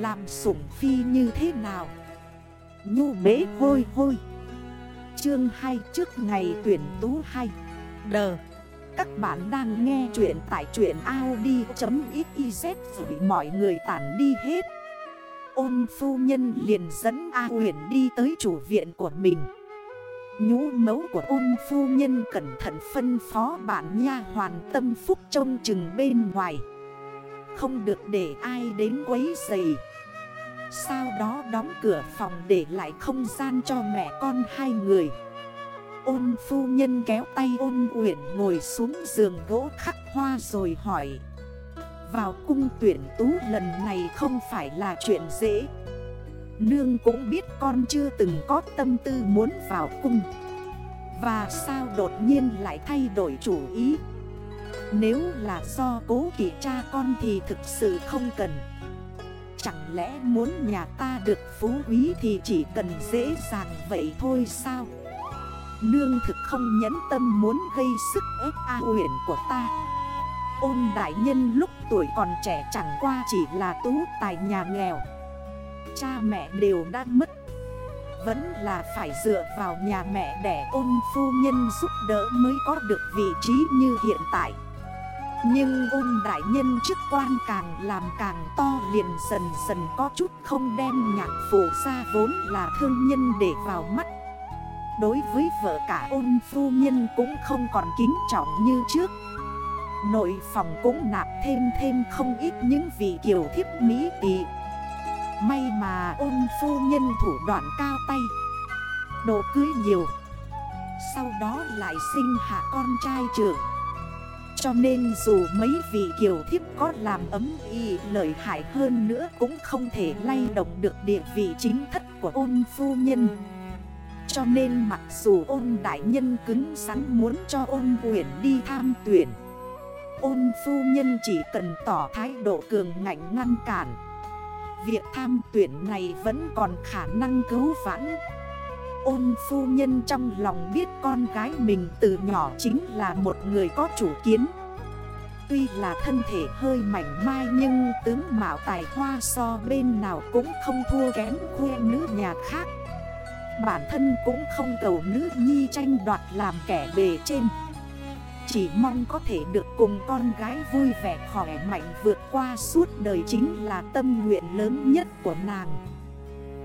Làm sủng phi như thế nào? Nhu bế hôi hôi. Chương 2 trước ngày tuyển tú 2 Đờ Các bạn đang nghe chuyện tại chuyện Audi.xyz Vì mọi người tản đi hết. Ôn phu nhân liền dẫn A huyền đi tới chủ viện của mình. Nhũ mấu của ôn phu nhân cẩn thận phân phó bạn nha hoàn tâm phúc trông chừng bên ngoài. Không được để ai đến quấy giày sau đó đóng cửa phòng để lại không gian cho mẹ con hai người. Ôn phu nhân kéo tay ôn uyển ngồi xuống giường gỗ khắc hoa rồi hỏi. Vào cung tuyển tú lần này không phải là chuyện dễ. Nương cũng biết con chưa từng có tâm tư muốn vào cung. Và sao đột nhiên lại thay đổi chủ ý? Nếu là do cố kỷ cha con thì thực sự không cần. Chẳng lẽ muốn nhà ta được phú quý thì chỉ cần dễ dàng vậy thôi sao? Nương thực không nhẫn tâm muốn gây sức ép A huyện của ta. Ôn đại nhân lúc tuổi còn trẻ chẳng qua chỉ là tú tài nhà nghèo. Cha mẹ đều đã mất. Vẫn là phải dựa vào nhà mẹ để ôn phu nhân giúp đỡ mới có được vị trí như hiện tại. Nhưng ôn đại nhân chức quan càng làm càng to liền dần dần có chút không đem nhạc phổ ra vốn là thương nhân để vào mắt. Đối với vợ cả ôn phu nhân cũng không còn kính trọng như trước. Nội phòng cũng nạp thêm thêm không ít những vị kiều thiếp mỹ tị May mà ôn phu nhân thủ đoạn cao tay Đồ cưới nhiều. Sau đó lại sinh hạ con trai trưởng. Cho nên dù mấy vị kiều thiếp có làm ấm y lợi hại hơn nữa Cũng không thể lay động được địa vị chính thất của ôn phu nhân. Cho nên mặc dù ôn đại nhân cứng rắn muốn cho ôn quyển đi tham tuyển, Ôn phu nhân chỉ cần tỏ thái độ cường ngạnh ngăn cản. Việc tham tuyển này vẫn còn khả năng cứu vãn. Ôn phu nhân trong lòng biết con gái mình từ nhỏ chính là một người có chủ kiến. Tuy là thân thể hơi mảnh mai nhưng tướng mạo tài hoa so bên nào cũng không thua kém khuê nữ nhà khác. Bản thân cũng không cầu nữ nhi tranh đoạt làm kẻ bề trên. Chỉ mong có thể được cùng con gái vui vẻ khỏe mạnh vượt qua suốt đời chính là tâm nguyện lớn nhất của nàng.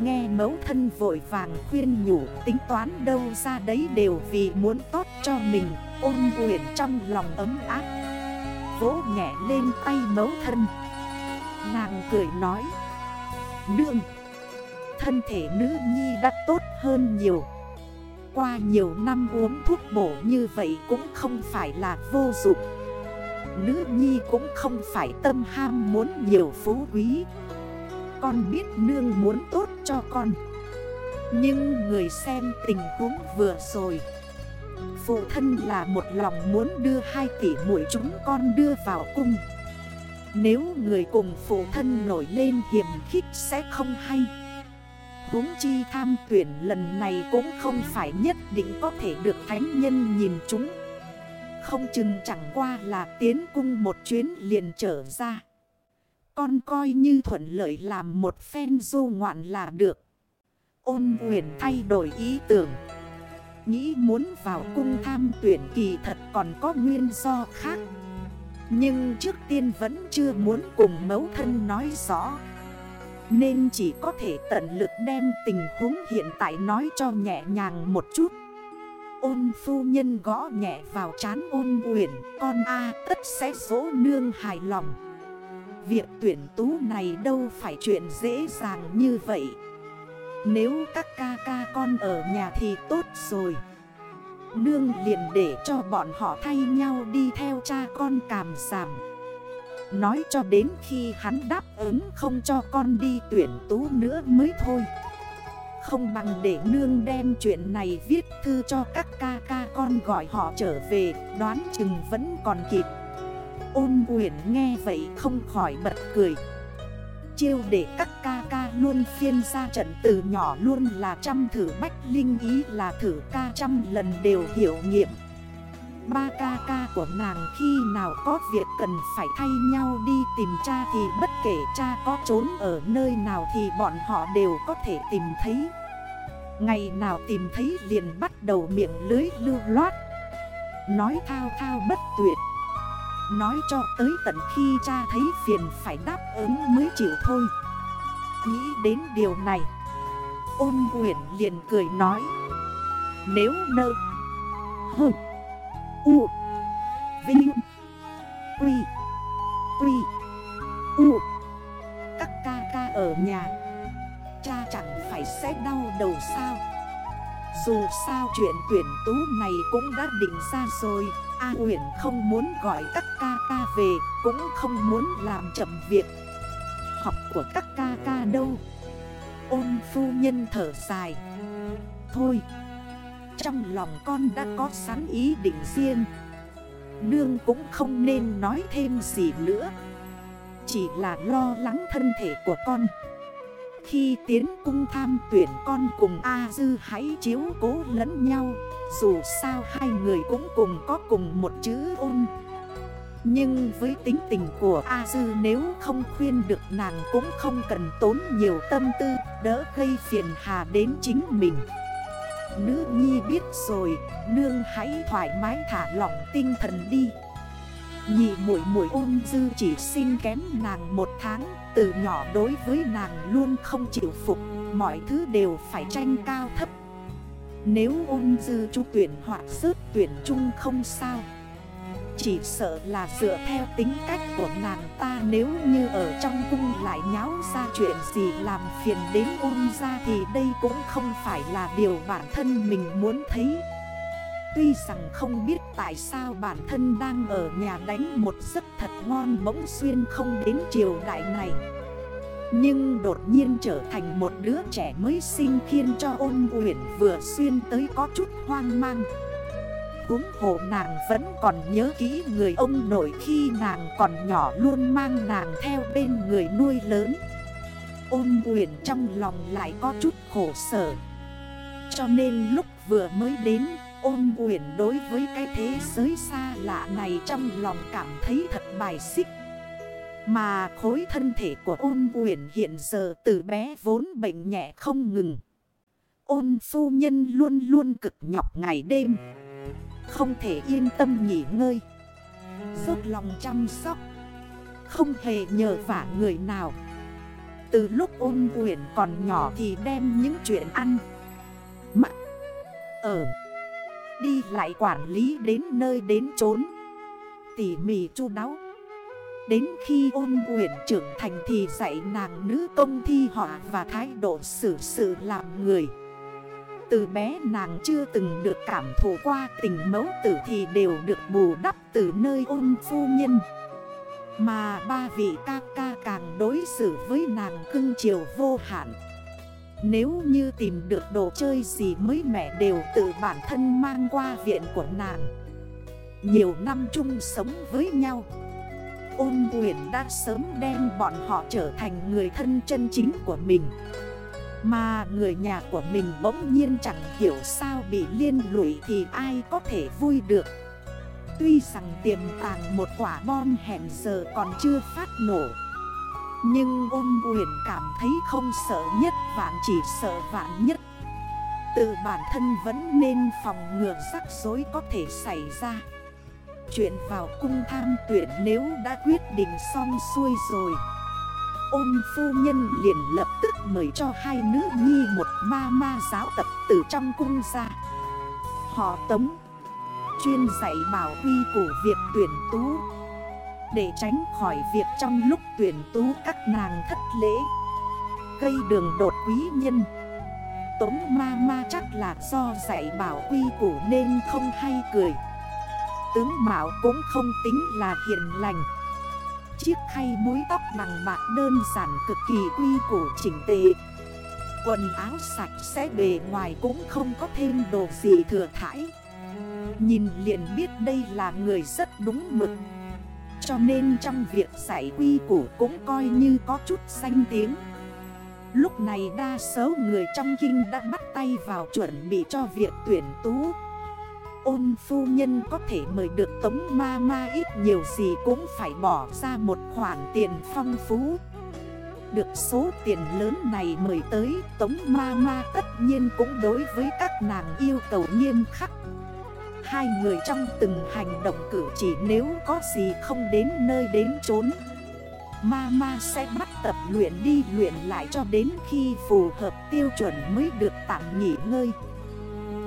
Nghe mẫu thân vội vàng khuyên nhủ, tính toán đâu ra đấy đều vì muốn tốt cho mình Ôn quyển trong lòng ấm áp. Vỗ nhẹ lên tay mẫu thân. Nàng cười nói, Nương, Thân thể nữ nhi đã tốt hơn nhiều. Qua nhiều năm uống thuốc bổ như vậy cũng không phải là vô dụng. Nữ nhi cũng không phải tâm ham muốn nhiều phú quý. Con biết nương muốn tốt cho con. Nhưng người xem tình huống vừa rồi. Phụ thân là một lòng muốn đưa hai tỷ mũi chúng con đưa vào cung. Nếu người cùng phụ thân nổi lên hiểm khích sẽ không hay. Huống chi tham tuyển lần này cũng không phải nhất định có thể được thánh nhân nhìn chúng. Không chừng chẳng qua là tiến cung một chuyến liền trở ra. Con coi như thuận lợi làm một phen du ngoạn là được. Ôn huyền thay đổi ý tưởng. Nghĩ muốn vào cung tham tuyển kỳ thật còn có nguyên do khác. Nhưng trước tiên vẫn chưa muốn cùng mấu thân nói rõ. Nên chỉ có thể tận lực đem tình huống hiện tại nói cho nhẹ nhàng một chút. Ôn phu nhân gõ nhẹ vào chán ôn uyển, Con A, tất sẽ dỗ nương hài lòng. Việc tuyển tú này đâu phải chuyện dễ dàng như vậy. Nếu các ca ca con ở nhà thì tốt rồi. Nương liền để cho bọn họ thay nhau đi theo cha con càm giảm. Nói cho đến khi hắn đáp ứng không cho con đi tuyển tú nữa mới thôi. Không bằng để nương đem chuyện này viết thư cho các ca ca con gọi họ trở về, Đoán chừng vẫn còn kịp. Ôn quyển nghe vậy không khỏi bật cười. Chiêu để các ca ca luôn phiên ra trận từ nhỏ luôn là trăm thử bách linh, ý là thử ca trăm lần đều hiểu nghiệm. Ba ca ca của nàng khi nào có việc cần phải thay nhau đi tìm cha thì bất kể cha có trốn ở nơi nào thì bọn họ đều có thể tìm thấy. Ngày nào tìm thấy liền bắt đầu miệng lưới lưu loát. Nói thao thao bất tuyệt. Nói cho tới tận khi cha thấy phiền phải đáp ứng mới chịu thôi. Nghĩ đến điều này, Ôn quyển liền cười nói. Nếu nơ Hơ U, Vinh, Quy Quy, U, Các ca ca ở nhà, Cha chẳng phải sẽ đau đầu sao? Dù sao chuyện tuyển tú này cũng đã định ra rồi. A Huyền không muốn gọi các ca ca về, Cũng không muốn làm chậm việc. Học của các ca ca đâu? Ôn phu nhân thở dài. Thôi, Trong lòng con đã có sẵn ý định riêng. Nương cũng không nên nói thêm gì nữa. Chỉ là lo lắng thân thể của con. Khi tiến cung tham tuyển con cùng A Dư hãy chiếu cố lẫn nhau. Dù sao hai người cũng cùng có cùng một chữ ôn. Nhưng với tính tình của A Dư nếu không khuyên được nàng cũng không cần tốn nhiều tâm tư Đỡ gây phiền hà đến chính mình. Nữ nhi biết rồi, nương hãy thoải mái thả lỏng tinh thần đi. Nhị mũi mũi ôn dư chỉ xin kém nàng một tháng Từ nhỏ đối với nàng luôn không chịu phục Mọi thứ đều phải tranh cao thấp. Nếu ôn dư chú tuyển hoặc sớt tuyển chung không sao. Chỉ sợ là dựa theo tính cách của nàng ta Nếu như ở trong cung lại nháo ra chuyện gì làm phiền đến ôn ra Thì đây cũng không phải là điều bản thân mình muốn thấy. Tuy rằng không biết tại sao bản thân đang ở nhà đánh một giấc thật ngon bỗng xuyên không đến triều đại này. Nhưng đột nhiên trở thành một đứa trẻ mới sinh khiến cho ôn uyển vừa xuyên tới có chút hoang mang. Cũng hồ nàng vẫn còn nhớ kỹ người ông nội khi nàng còn nhỏ luôn mang nàng theo bên người nuôi lớn. Ôn uyển trong lòng lại có chút khổ sở. Cho nên lúc vừa mới đến, Ôn quyển đối với cái thế giới xa lạ này trong lòng cảm thấy thật bài xích. Mà khối thân thể của ôn quyển hiện giờ từ bé vốn bệnh nhẹ không ngừng. Ôn phu nhân luôn luôn cực nhọc ngày đêm. Không thể yên tâm nghỉ ngơi. Dốc lòng chăm sóc. Không hề nhờ vả người nào. Từ lúc ôn quyển còn nhỏ thì đem những chuyện ăn, Mặc, Ở, Đi lại quản lý đến nơi đến chốn. Tỉ mỉ chu đáo. Đến khi ôn quyển trưởng thành thì dạy nàng nữ công thi họa và thái độ xử sự làm người. Từ bé nàng chưa từng được cảm thụ qua tình mẫu tử thì đều được bù đắp từ nơi ôn phu nhân. Mà ba vị ca ca càng đối xử với nàng cưng chiều vô hạn. Nếu như tìm được đồ chơi gì mới mẹ đều tự bản thân mang qua viện của nàng. Nhiều năm chung sống với nhau. Ôn quyền đã sớm đem bọn họ trở thành người thân chân chính của mình. Mà người nhà của mình bỗng nhiên chẳng hiểu sao bị liên lụy thì ai có thể vui được. Tuy rằng tiềm tàng một quả bom hẹn giờ còn chưa phát nổ, nhưng ôn quyển cảm thấy không sợ nhất vạn chỉ sợ vạn nhất. Tự bản thân vẫn nên phòng ngừa rắc rối có thể xảy ra. Chuyện vào cung tham tuyển nếu đã quyết định xong xuôi rồi. Ôn phu nhân liền lập tức mời cho hai nữ nhi một ma ma giáo tập từ trong cung ra. Họ tống, Chuyên dạy bảo quy của việc tuyển tú. Để tránh khỏi việc trong lúc tuyển tú các nàng thất lễ Gây đường đột quý nhân. Tống ma ma chắc là do dạy bảo quy củ nên không hay cười. Tướng Mạo cũng không tính là hiền lành. Chiếc khay búi tóc bằng bạc đơn giản cực kỳ quy củ chỉnh tề. Quần áo sạch sẽ bề ngoài cũng không có thêm đồ gì thừa thải Nhìn liền biết đây là người rất đúng mực. Cho nên trong việc giải quy củ cũng coi như có chút danh tiếng. Lúc này đa số người trong kinh đã bắt tay vào chuẩn bị cho việc tuyển tú. Ôn phu nhân có thể mời được tống ma ma ít nhiều gì cũng phải bỏ ra một khoản tiền phong phú. Được số tiền lớn này mời tới, tống ma ma tất nhiên cũng đối với các nàng yêu cầu nghiêm khắc. Hai người trong từng hành động cử chỉ nếu có gì không đến nơi đến chốn, Ma ma sẽ bắt tập luyện đi luyện lại cho đến khi phù hợp tiêu chuẩn mới được tạm nghỉ ngơi.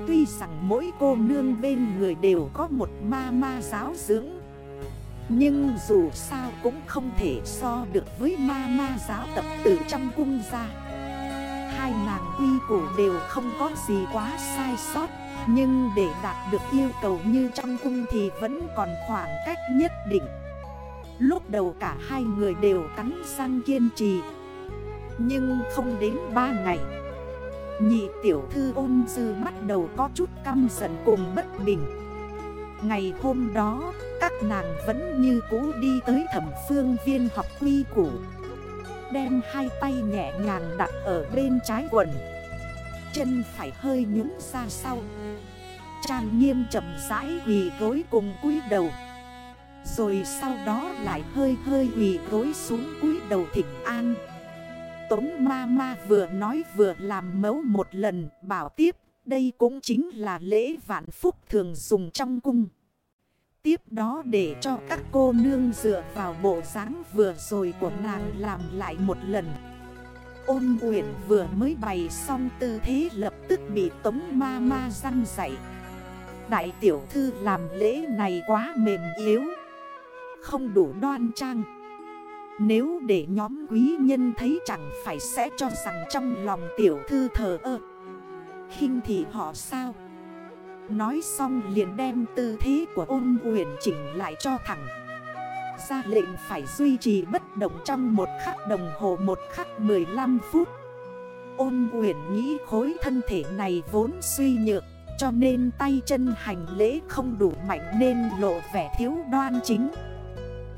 Tuy rằng mỗi cô nương bên người đều có một ma ma giáo dưỡng, Nhưng dù sao cũng không thể so được với ma ma giáo tập tử trong cung gia Hai nàng quy củ đều không có gì quá sai sót, Nhưng để đạt được yêu cầu như trong cung thì vẫn còn khoảng cách nhất định. Lúc đầu cả hai người đều cắn răng kiên trì, Nhưng không đến ba ngày Nhị tiểu thư ôn dư bắt đầu có chút căm giận cùng bất bình. Ngày hôm đó, các nàng vẫn như cũ đi tới thẩm phương viên học quy củ. Đem hai tay nhẹ nhàng đặt ở bên trái quần. Chân phải hơi nhúng ra sau. Trang nghiêm chậm rãi quỳ gối cùng cúi đầu. Rồi sau đó lại hơi hơi quỳ gối xuống cúi đầu thỉnh an. Tống ma ma vừa nói vừa làm mấu một lần, bảo tiếp, đây cũng chính là lễ vạn phúc thường dùng trong cung. Tiếp đó để cho các cô nương dựa vào bộ dáng vừa rồi của nàng làm lại một lần. Ôn quyển vừa mới bày xong tư thế lập tức bị tống ma ma răng dạy. Đại tiểu thư làm lễ này quá mềm yếu. Không đủ đoan trang. Nếu để nhóm quý nhân thấy chẳng phải sẽ cho rằng trong lòng tiểu thư thờ ơ. Khinh thì họ sao? Nói xong liền đem tư thế của ôn huyền chỉnh lại cho thẳng. Ra lệnh phải duy trì bất động trong một khắc đồng hồ một khắc 15 phút. Ôn huyền nghĩ khối thân thể này vốn suy nhược, Cho nên tay chân hành lễ không đủ mạnh nên lộ vẻ thiếu đoan chính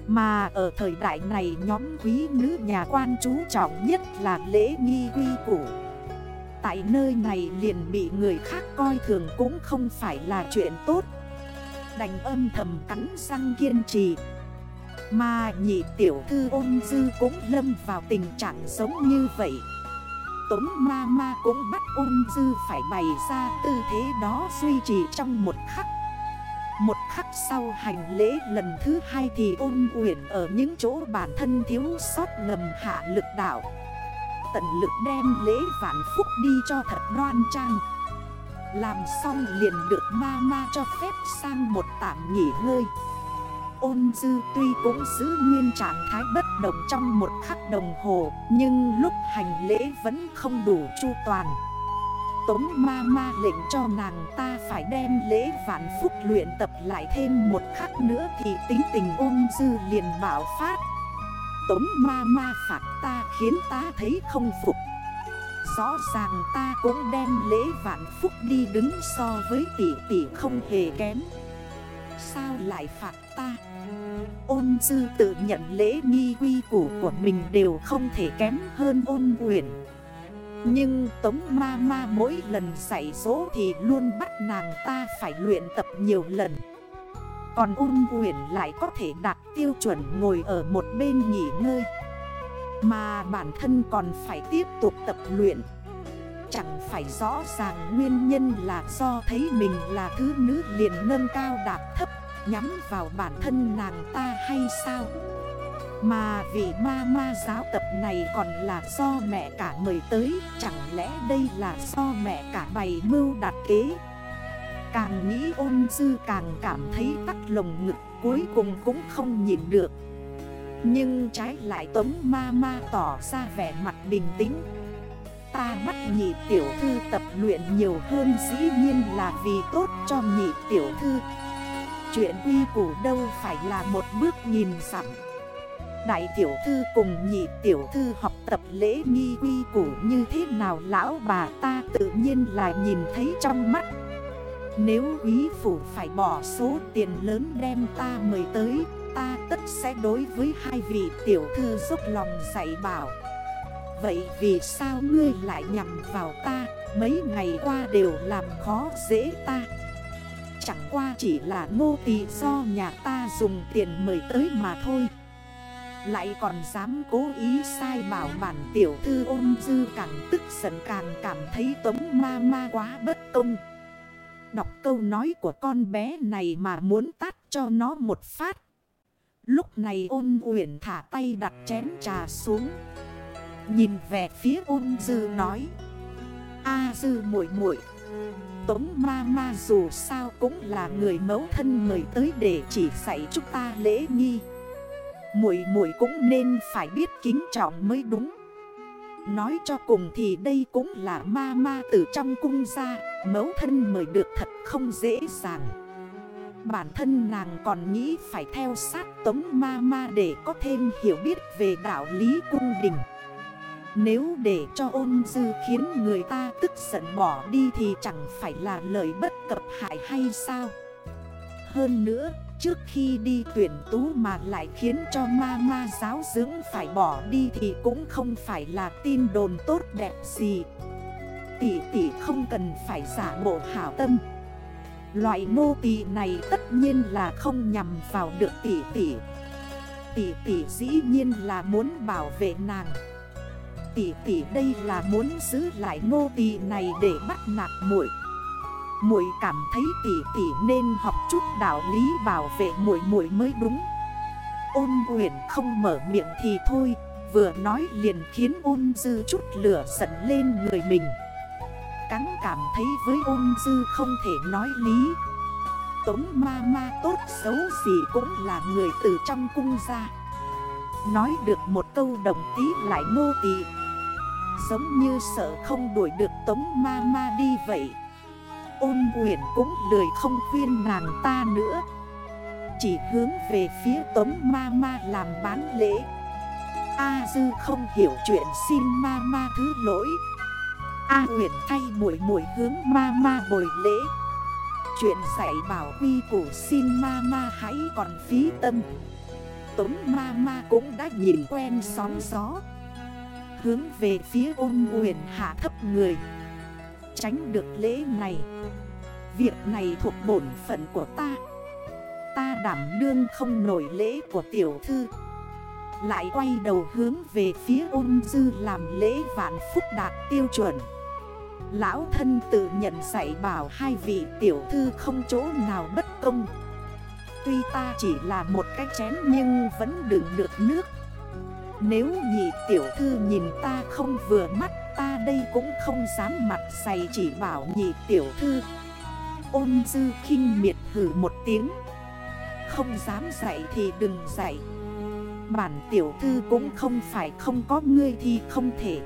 mà ở thời đại này nhóm quý nữ nhà quan chú trọng nhất là lễ nghi quy củ. Tại nơi này liền bị người khác coi thường cũng không phải là chuyện tốt. Đành âm thầm cắn răng kiên trì. Mà nhị tiểu thư ôn dư cũng lâm vào tình trạng giống như vậy. Tống ma ma cũng bắt ôn dư phải bày ra tư thế đó duy trì trong một khắc một khắc sau hành lễ lần thứ hai thì ôn quyển ở những chỗ bản thân thiếu sót ngầm hạ lực đạo. Tận lực đem lễ vạn phúc đi cho thật đoan trang. Làm xong liền được ma ma cho phép sang một tạm nghỉ ngơi. Ôn dư tuy cũng giữ nguyên trạng thái bất động trong một khắc đồng hồ, Nhưng lúc hành lễ vẫn không đủ chu toàn. Tống ma ma lệnh cho nàng ta phải đem lễ vạn phúc luyện tập lại thêm một khắc nữa thì tính tình ôn dư liền bảo phát. Tống ma ma phạt ta khiến ta thấy không phục. Rõ ràng ta cũng đem lễ vạn phúc đi đứng so với tỷ tỷ không hề kém. Sao lại phạt ta? Ôn dư tự nhận lễ nghi quy củ của mình đều không thể kém hơn ôn Quyển nhưng Tống Ma Ma mỗi lần dạy dỗ thì luôn bắt nàng ta phải luyện tập nhiều lần. Còn un quyển lại có thể đạt tiêu chuẩn ngồi ở một bên nghỉ ngơi. Mà bản thân còn phải tiếp tục tập luyện. Chẳng phải rõ ràng nguyên nhân là do thấy mình là thứ nữ liền nâng cao đạt thấp Nhắm vào bản thân nàng ta hay sao? Mà vị ma ma giáo tập này còn là do mẹ cả mời tới. Chẳng lẽ đây là do mẹ cả bày mưu đặt kế? Càng nghĩ ôn dư càng cảm thấy tắt lồng ngực, Cuối cùng cũng không nhìn được. Nhưng trái lại tống ma ma tỏ ra vẻ mặt bình tĩnh. Ta bắt nhị tiểu thư tập luyện nhiều hơn dĩ nhiên là vì tốt cho nhị tiểu thư. Chuyện quy củ đâu phải là một bước nhìn sẵn. Đại tiểu thư cùng nhị tiểu thư học tập lễ nghi quy củ như thế nào, lão bà ta tự nhiên là nhìn thấy trong mắt. Nếu quý phủ phải bỏ số tiền lớn đem ta mời tới, Ta tất sẽ đối với hai vị tiểu thư giúp lòng dạy bảo. Vậy vì sao ngươi lại nhằm vào ta? Mấy ngày qua đều làm khó dễ ta. Chẳng qua chỉ là ngô tỳ do nhà ta dùng tiền mời tới mà thôi. Lại còn dám cố ý sai bảo bản tiểu thư ôn dư càng tức giận càng cảm thấy tống ma ma quá bất công. Đọc câu nói của con bé này mà muốn tắt cho nó một phát. Lúc này ôn uyển thả tay đặt chén trà xuống. Nhìn về phía ôn dư nói. A dư muội muội, Tống ma ma dù sao cũng là người mẫu thân mời tới để chỉ dạy chúng ta lễ nghi muội muội cũng nên phải biết kính trọng mới đúng. Nói cho cùng thì đây cũng là ma ma từ trong cung ra Mẫu thân mời được thật không dễ dàng. Bản thân nàng còn nghĩ phải theo sát tống ma ma để có thêm hiểu biết về đạo lý cung đình. Nếu để cho ôn dư khiến người ta tức giận bỏ đi thì chẳng phải là lời bất cập hại hay sao? Hơn nữa trước khi đi tuyển tú mà lại khiến cho ma ma giáo dưỡng phải bỏ đi thì cũng không phải là tin đồn tốt đẹp gì. Tỷ tỷ không cần phải giả bộ hảo tâm. Loại nô tỳ này tất nhiên là không nhằm vào được tỷ tỷ. Tỷ tỷ dĩ nhiên là muốn bảo vệ nàng. Tỷ tỷ đây là muốn giữ lại nô tỳ này để bắt nạt muội muội cảm thấy tỷ tỷ nên học chút đạo lý bảo vệ muội muội mới đúng. Ôn Uyển không mở miệng thì thôi, Vừa nói liền khiến ôn dư chút lửa giận lên người mình. Cắn cảm thấy với ôn dư không thể nói lý. Tống ma ma tốt xấu gì cũng là người từ trong cung ra. Nói được một câu đồng tí lại nô tỳ. Giống như sợ không đuổi được tống ma ma đi vậy. Ôn quyển cũng lười không khuyên nàng ta nữa. Chỉ hướng về phía tống ma ma làm bán lễ. A dư không hiểu chuyện xin ma ma thứ lỗi. A à, huyền thay muội muội hướng ma ma bồi lễ. Chuyện dạy bảo quy củ xin ma ma hãy còn phí tâm. Tống ma ma cũng đã nhìn quen sóng gió. Hướng về phía ôn huyền hạ thấp người. Tránh được lễ này. Việc này thuộc bổn phận của ta. Ta đảm đương không nổi lễ của tiểu thư. Lại quay đầu hướng về phía ôn dư làm lễ vạn phúc đạt tiêu chuẩn. Lão thân tự nhận dạy bảo hai vị tiểu thư không chỗ nào bất công. Tuy ta chỉ là một cái chén nhưng vẫn đựng được nước. Nếu nhị tiểu thư nhìn ta không vừa mắt Ta đây cũng không dám mặt dày chỉ bảo nhị tiểu thư. Ôn dư khinh miệt hử một tiếng. Không dám dạy thì đừng dạy. Bản tiểu thư cũng không phải không có ngươi thì không thể.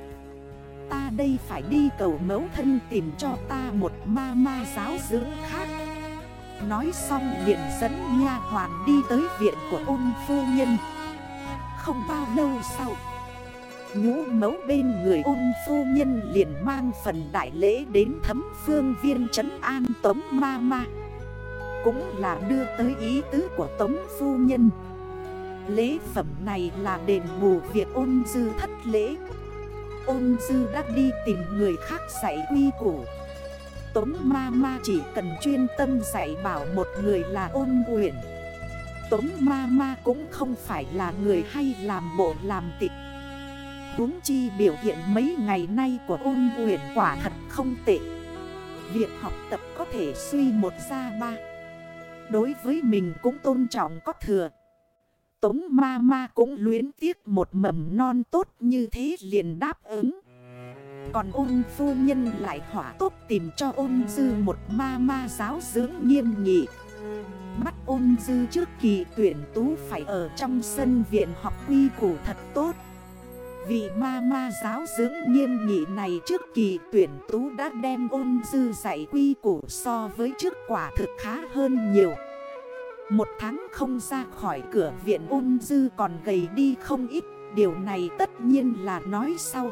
Ta đây phải đi cầu mẫu thân tìm cho ta một ma ma giáo dưỡng khác. Nói xong liền dẫn nha hoàn đi tới viện của ôn phu nhân. Không bao lâu sau Nhũ mấu bên người ôn phu nhân liền mang phần đại lễ đến thấm phương viên trấn an tống ma ma. Cũng là đưa tới ý tứ của tống phu nhân. Lễ phẩm này là đền bù việc ôn dư thất lễ. Ôn dư đã đi tìm người khác dạy quy củ. Tống ma ma chỉ cần chuyên tâm dạy bảo một người là ôn quyển Tống ma ma cũng không phải là người hay làm bộ làm tịch huống chi biểu hiện mấy ngày nay của ôn quyển quả thật không tệ Việc học tập có thể suy một ra ba Đối với mình cũng tôn trọng có thừa Tống ma ma cũng luyến tiếc một mầm non tốt như thế liền đáp ứng. Còn ôn phu nhân lại hỏa tốt tìm cho ôn dư một ma ma giáo dưỡng nghiêm nghị. Bắt ôn dư trước kỳ tuyển tú phải ở trong sân viện học quy củ thật tốt vì ma ma giáo dưỡng nghiêm nghị này trước kỳ tuyển tú đã đem ôn dư dạy quy củ so với trước quả thực khá hơn nhiều. Một tháng không ra khỏi cửa viện ôn dư còn gầy đi không ít Điều này tất nhiên là nói sau